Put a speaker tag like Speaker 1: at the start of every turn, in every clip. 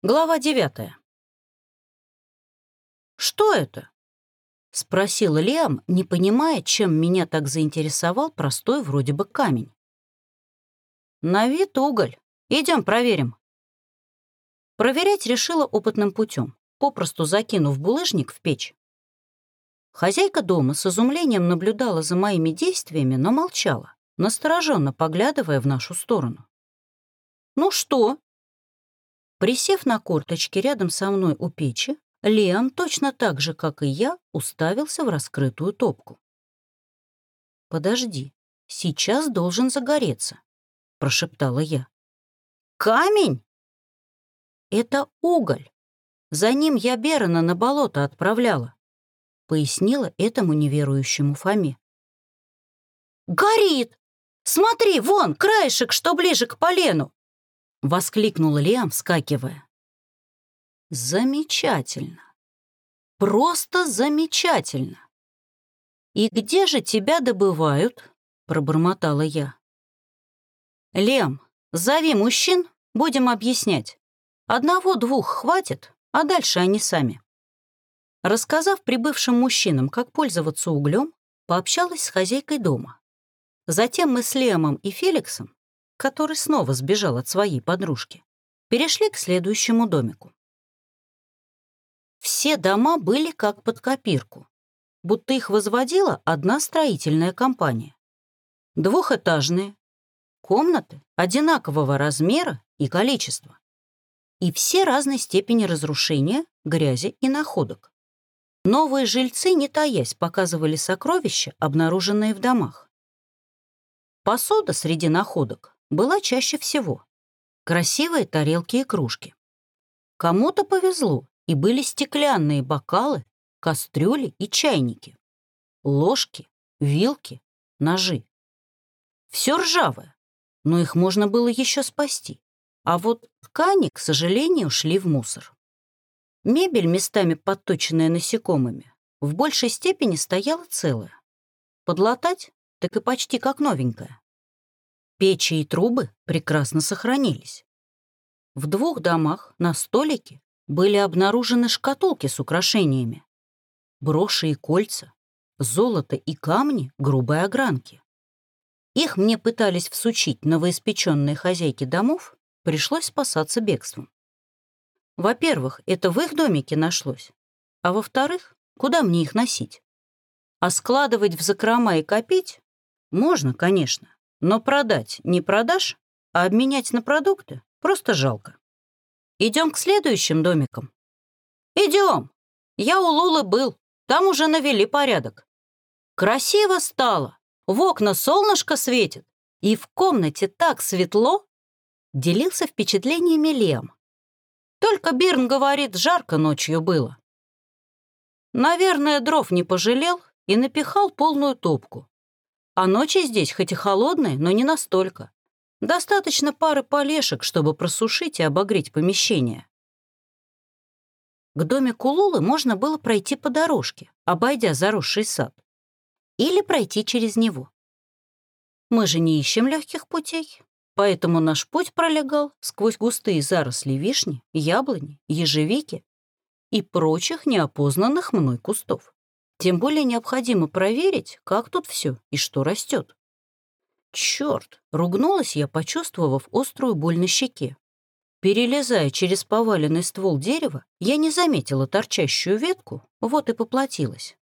Speaker 1: Глава девятая. «Что это?» — спросил Лиам, не понимая, чем меня так заинтересовал простой вроде бы камень. «На вид уголь. Идем проверим». Проверять решила опытным путем, попросту закинув булыжник в печь. Хозяйка дома с изумлением наблюдала за моими действиями, но молчала, настороженно поглядывая в нашу сторону. «Ну что?» Присев на корточки рядом со мной у печи, Лиам точно так же, как и я, уставился в раскрытую топку. «Подожди, сейчас должен загореться», — прошептала я. «Камень?» «Это уголь. За ним я Берона на болото отправляла», — пояснила этому неверующему Фоме. «Горит! Смотри, вон, краешек, что ближе к полену!» — воскликнул Лиам, вскакивая. «Замечательно! Просто замечательно! И где же тебя добывают?» — пробормотала я. «Лем, зови мужчин, будем объяснять. Одного-двух хватит, а дальше они сами». Рассказав прибывшим мужчинам, как пользоваться углем, пообщалась с хозяйкой дома. Затем мы с Лемом и Феликсом который снова сбежал от своей подружки, перешли к следующему домику. Все дома были как под копирку, будто их возводила одна строительная компания. Двухэтажные, комнаты одинакового размера и количества, и все разной степени разрушения, грязи и находок. Новые жильцы, не таясь, показывали сокровища, обнаруженные в домах. Посуда среди находок была чаще всего. Красивые тарелки и кружки. Кому-то повезло, и были стеклянные бокалы, кастрюли и чайники. Ложки, вилки, ножи. Все ржавое, но их можно было еще спасти. А вот ткани, к сожалению, шли в мусор. Мебель, местами подточенная насекомыми, в большей степени стояла целая. Подлатать так и почти как новенькая. Печи и трубы прекрасно сохранились. В двух домах на столике были обнаружены шкатулки с украшениями, броши и кольца, золото и камни грубой огранки. Их мне пытались всучить новоиспеченные хозяйки домов, пришлось спасаться бегством. Во-первых, это в их домике нашлось, а во-вторых, куда мне их носить? А складывать в закрома и копить можно, конечно, но продать не продашь, а обменять на продукты просто жалко. Идем к следующим домикам. Идем. Я у Лулы был, там уже навели порядок. Красиво стало, в окна солнышко светит, и в комнате так светло, делился впечатлениями Лем. Только Бирн говорит, жарко ночью было. Наверное, дров не пожалел и напихал полную топку. А ночи здесь хоть и холодные, но не настолько. Достаточно пары полешек, чтобы просушить и обогреть помещение. К домику Лулы можно было пройти по дорожке, обойдя заросший сад. Или пройти через него. Мы же не ищем легких путей, поэтому наш путь пролегал сквозь густые заросли вишни, яблони, ежевики и прочих неопознанных мной кустов. Тем более необходимо проверить, как тут все и что растет. Черт! Ругнулась я, почувствовав острую боль на щеке. Перелезая через поваленный ствол дерева, я не заметила торчащую ветку, вот и поплатилась.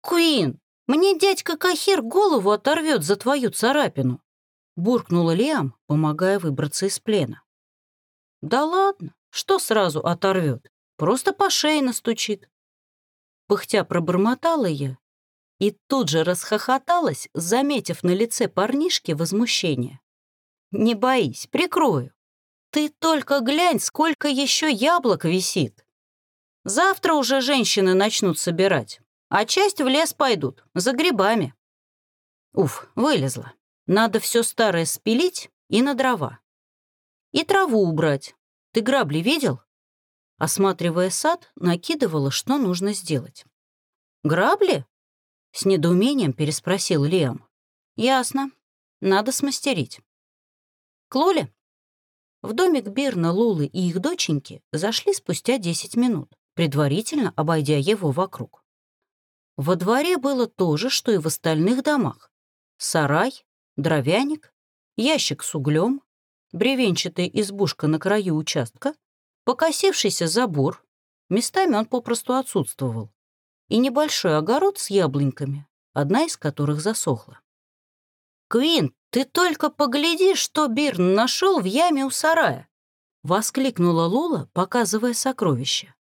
Speaker 1: «Куин, мне дядька Кахир голову оторвет за твою царапину!» буркнула Лиам, помогая выбраться из плена. «Да ладно, что сразу оторвет? Просто по шее настучит. Пыхтя пробормотала я и тут же расхохоталась, заметив на лице парнишки возмущение. «Не боись, прикрою. Ты только глянь, сколько еще яблок висит. Завтра уже женщины начнут собирать, а часть в лес пойдут, за грибами». Уф, вылезла. Надо все старое спилить и на дрова. И траву убрать. Ты грабли видел? Осматривая сад, накидывала, что нужно сделать. «Грабли?» — с недоумением переспросил Лиам. «Ясно. Надо смастерить». «Клоли?» В домик Бирна, Лулы и их доченьки зашли спустя 10 минут, предварительно обойдя его вокруг. Во дворе было то же, что и в остальных домах. Сарай, дровяник, ящик с углем, бревенчатая избушка на краю участка, покосившийся забор, местами он попросту отсутствовал, и небольшой огород с яблоньками, одна из которых засохла. «Квин, ты только погляди, что Бирн нашел в яме у сарая!» — воскликнула Лула, показывая сокровища.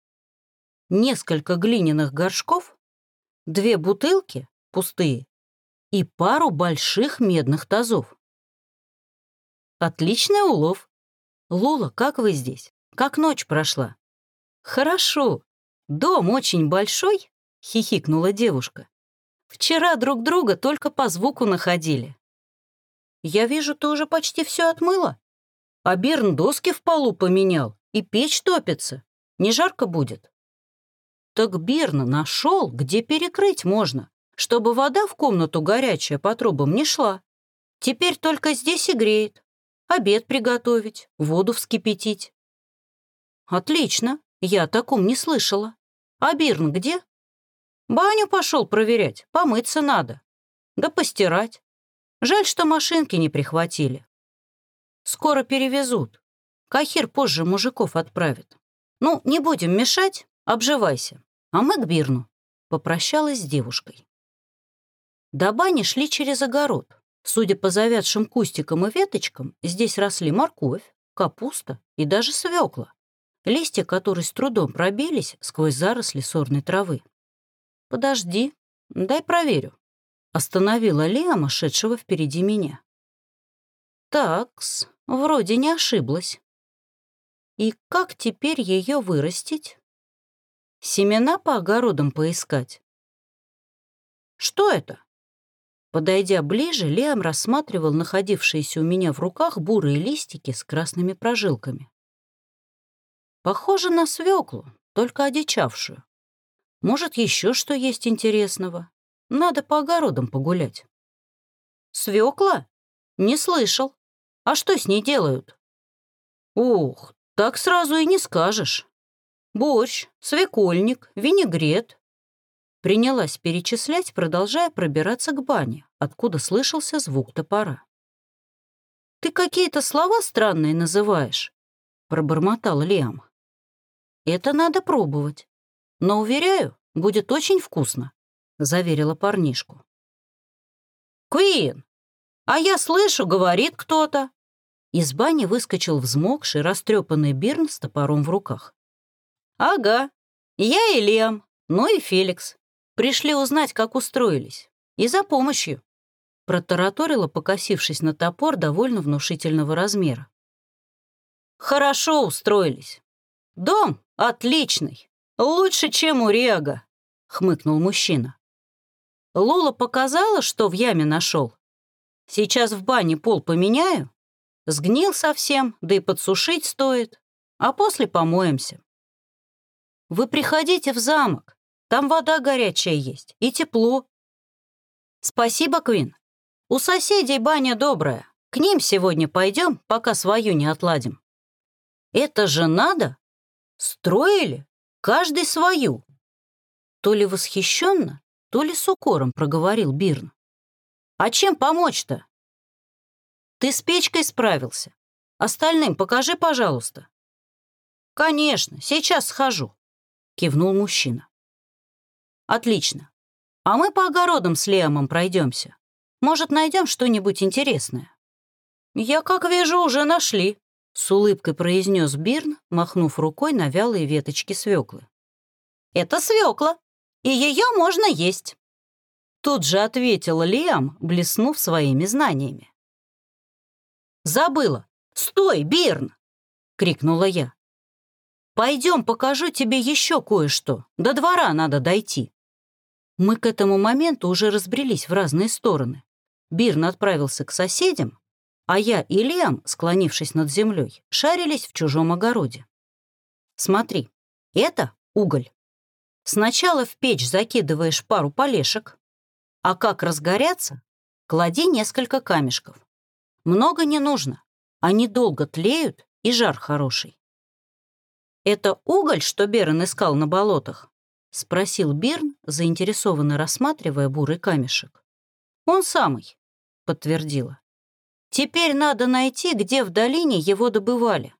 Speaker 1: Несколько глиняных горшков, две бутылки, пустые, и пару больших медных тазов. Отличный улов. Лула, как вы здесь? Как ночь прошла? Хорошо. Дом очень большой, хихикнула девушка. Вчера друг друга только по звуку находили. Я вижу, ты уже почти все отмыла. А Бирн доски в полу поменял, и печь топится. Не жарко будет? Так Бирн нашел, где перекрыть можно, чтобы вода в комнату горячая по трубам не шла. Теперь только здесь и греет. Обед приготовить, воду вскипятить. Отлично, я о таком не слышала. А Бирн где? Баню пошел проверять, помыться надо. Да постирать. Жаль, что машинки не прихватили. Скоро перевезут. Кахир позже мужиков отправит. Ну, не будем мешать, обживайся. А мы к Бирну. Попрощалась с девушкой. До бани шли через огород. Судя по завядшим кустикам и веточкам, здесь росли морковь, капуста и даже свекла, листья которой с трудом пробились сквозь заросли сорной травы. «Подожди, дай проверю», Остановила Лиама, шедшего впереди меня. Такс, вроде не ошиблась. И как теперь ее вырастить? Семена по огородам поискать? Что это? Подойдя ближе, Лиам рассматривал находившиеся у меня в руках бурые листики с красными прожилками. Похоже на свеклу, только одичавшую. Может, еще что есть интересного? Надо по огородам погулять. Свекла? Не слышал. А что с ней делают? Ух, так сразу и не скажешь. Борщ, свекольник, винегрет. Принялась перечислять, продолжая пробираться к бане, откуда слышался звук топора. «Ты какие-то слова странные называешь», — пробормотал Лиам. «Это надо пробовать. Но, уверяю, будет очень вкусно. — заверила парнишку. «Куин, а я слышу, говорит кто-то». Из бани выскочил взмокший, растрепанный Бирн с топором в руках. «Ага, я и Лем, ну и Феликс. Пришли узнать, как устроились. И за помощью». Протараторила, покосившись на топор довольно внушительного размера. «Хорошо устроились. Дом отличный, лучше, чем у Рега», — хмыкнул мужчина. Лола показала, что в яме нашел. Сейчас в бане пол поменяю. Сгнил совсем, да и подсушить стоит. А после помоемся. Вы приходите в замок. Там вода горячая есть и тепло. Спасибо, Квин. У соседей баня добрая. К ним сегодня пойдем, пока свою не отладим. Это же надо? Строили? Каждый свою. То ли восхищенно, то ли с укором проговорил Бирн. «А чем помочь-то?» «Ты с печкой справился. Остальным покажи, пожалуйста». «Конечно, сейчас схожу», — кивнул мужчина. «Отлично. А мы по огородам с Лиамом пройдемся. Может, найдем что-нибудь интересное?» «Я, как вижу, уже нашли», — с улыбкой произнес Бирн, махнув рукой на вялые веточки свеклы. «Это свекла», и ее можно есть». Тут же ответил Лиам, блеснув своими знаниями. «Забыла! Стой, Бирн!» — крикнула я. «Пойдем, покажу тебе еще кое-что. До двора надо дойти». Мы к этому моменту уже разбрелись в разные стороны. Бирн отправился к соседям, а я и Лиам, склонившись над землей, шарились в чужом огороде. «Смотри, это уголь. Сначала в печь закидываешь пару полешек, а как разгорятся, клади несколько камешков. Много не нужно, они долго тлеют и жар хороший. «Это уголь, что Берн искал на болотах?» — спросил Бирн, заинтересованно рассматривая бурый камешек. «Он самый», — подтвердила. «Теперь надо найти, где в долине его добывали».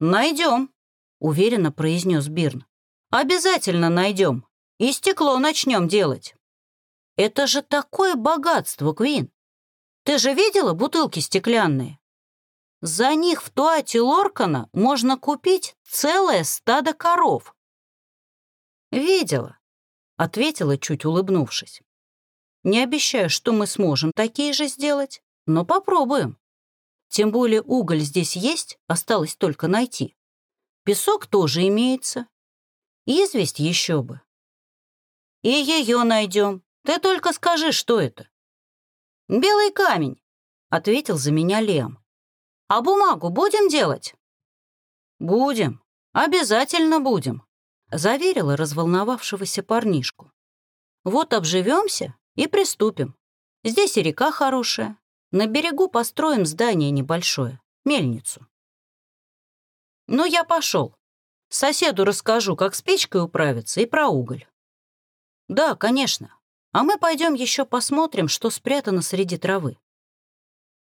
Speaker 1: «Найдем», — уверенно произнес Бирн. «Обязательно найдем. И стекло начнем делать». «Это же такое богатство, Квин! Ты же видела бутылки стеклянные? За них в туате Лоркана можно купить целое стадо коров». «Видела», — ответила, чуть улыбнувшись. «Не обещаю, что мы сможем такие же сделать, но попробуем. Тем более уголь здесь есть, осталось только найти. Песок тоже имеется. Известь еще бы. И ее найдем. Ты только скажи, что это. «Белый камень», — ответил за меня Лем. «А бумагу будем делать?» «Будем, обязательно будем», — заверила разволновавшегося парнишку. «Вот обживемся и приступим. Здесь и река хорошая. На берегу построим здание небольшое, мельницу». «Ну, я пошел. Соседу расскажу, как с печкой управиться и про уголь». «Да, конечно. А мы пойдем еще посмотрим, что спрятано среди травы».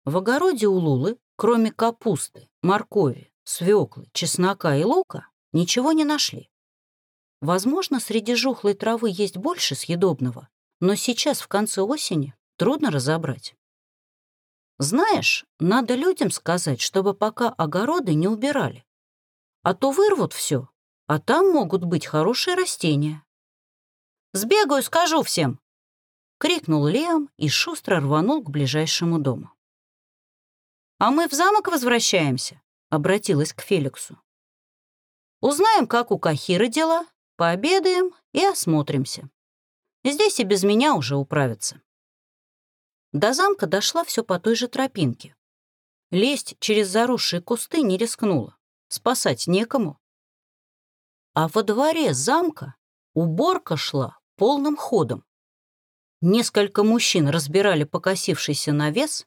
Speaker 1: В огороде у Лулы, кроме капусты, моркови, свеклы, чеснока и лука, ничего не нашли. Возможно, среди жухлой травы есть больше съедобного, но сейчас, в конце осени, трудно разобрать. Знаешь, надо людям сказать, чтобы пока огороды не убирали. А то вырвут все, а там могут быть хорошие растения. «Сбегаю, скажу всем!» — крикнул Лиам и шустро рванул к ближайшему дому. «А мы в замок возвращаемся», — обратилась к Феликсу. «Узнаем, как у Кахиры дела, пообедаем и осмотримся. Здесь и без меня уже управятся». До замка дошла все по той же тропинке. Лезть через заросшие кусты не рискнула спасать некому. А во дворе замка уборка шла полным ходом. Несколько мужчин разбирали покосившийся навес,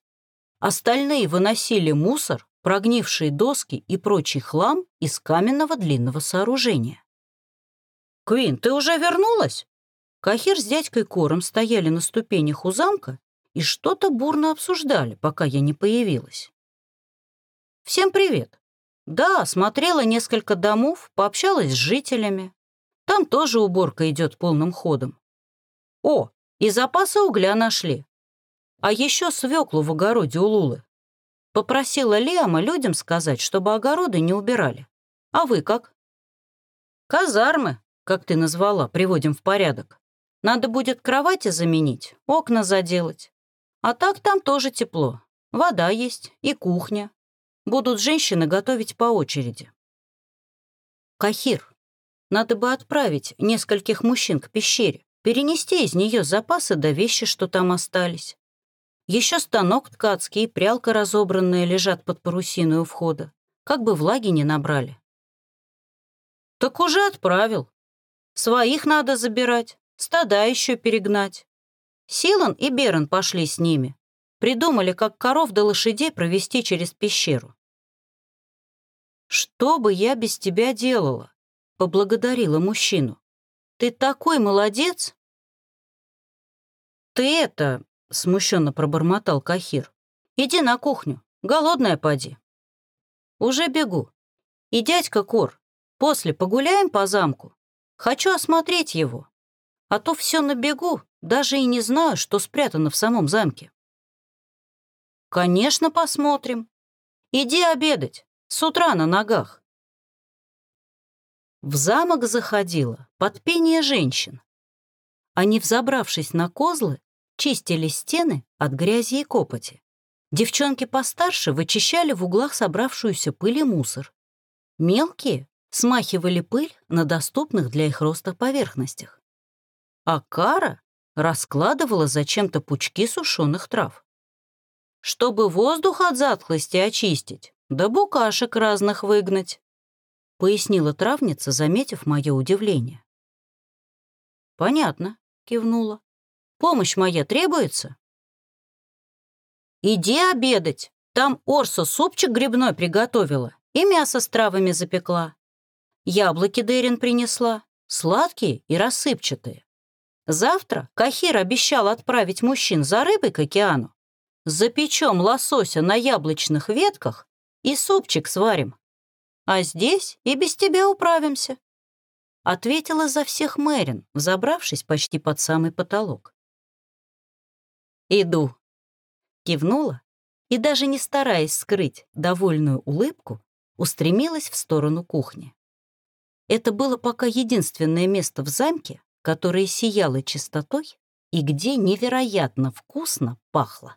Speaker 1: остальные выносили мусор, прогнившие доски и прочий хлам из каменного длинного сооружения. «Квин, ты уже вернулась?» Кахир с дядькой Кором стояли на ступенях у замка и что-то бурно обсуждали, пока я не появилась. «Всем привет!» Да, смотрела несколько домов, пообщалась с жителями. Там тоже уборка идет полным ходом. О, и запасы угля нашли. А еще свеклу в огороде у Лулы. Попросила Лиама людям сказать, чтобы огороды не убирали. А вы как? Казармы, как ты назвала, приводим в порядок. Надо будет кровати заменить, окна заделать. А так там тоже тепло. Вода есть и кухня. Будут женщины готовить по очереди. Кахир, надо бы отправить нескольких мужчин к пещере, перенести из нее запасы до вещи, что там остались. Еще станок ткацкий и прялка разобранная лежат под парусиной у входа. Как бы влаги не набрали. Так уже отправил. Своих надо забирать, стада еще перегнать. Силан и Берон пошли с ними. Придумали, как коров до лошадей провести через пещеру. «Что бы я без тебя делала?» — поблагодарила мужчину. «Ты такой молодец!» «Ты это...» — смущенно пробормотал Кахир. «Иди на кухню, голодная поди». «Уже бегу. И дядька Кор, после погуляем по замку. Хочу осмотреть его. А то все на бегу, даже и не знаю, что спрятано в самом замке». «Конечно, посмотрим. Иди обедать, с утра на ногах». В замок заходила под пение женщин. Они, взобравшись на козлы, чистили стены от грязи и копоти. Девчонки постарше вычищали в углах собравшуюся пыль и мусор. Мелкие смахивали пыль на доступных для их роста поверхностях. А Кара раскладывала зачем-то пучки сушеных трав. Чтобы воздух от затхлости очистить, да букашек разных выгнать, пояснила травница, заметив мое удивление. «Понятно», — кивнула. «Помощь моя требуется?» «Иди обедать», Там Орсу супчик грибной приготовила и мясо с травами запекла. Яблоки Дерин принесла, сладкие и рассыпчатые. Завтра Кахир обещал отправить мужчин за рыбой к океану. Запечем лосося на яблочных ветках и супчик сварим. А здесь и без тебя управимся. Ответила за всех Мэрин, взобравшись почти под самый потолок. «Иду», — кивнула и, даже не стараясь скрыть довольную улыбку, устремилась в сторону кухни. Это было пока единственное место в замке, которое сияло чистотой и где невероятно вкусно пахло.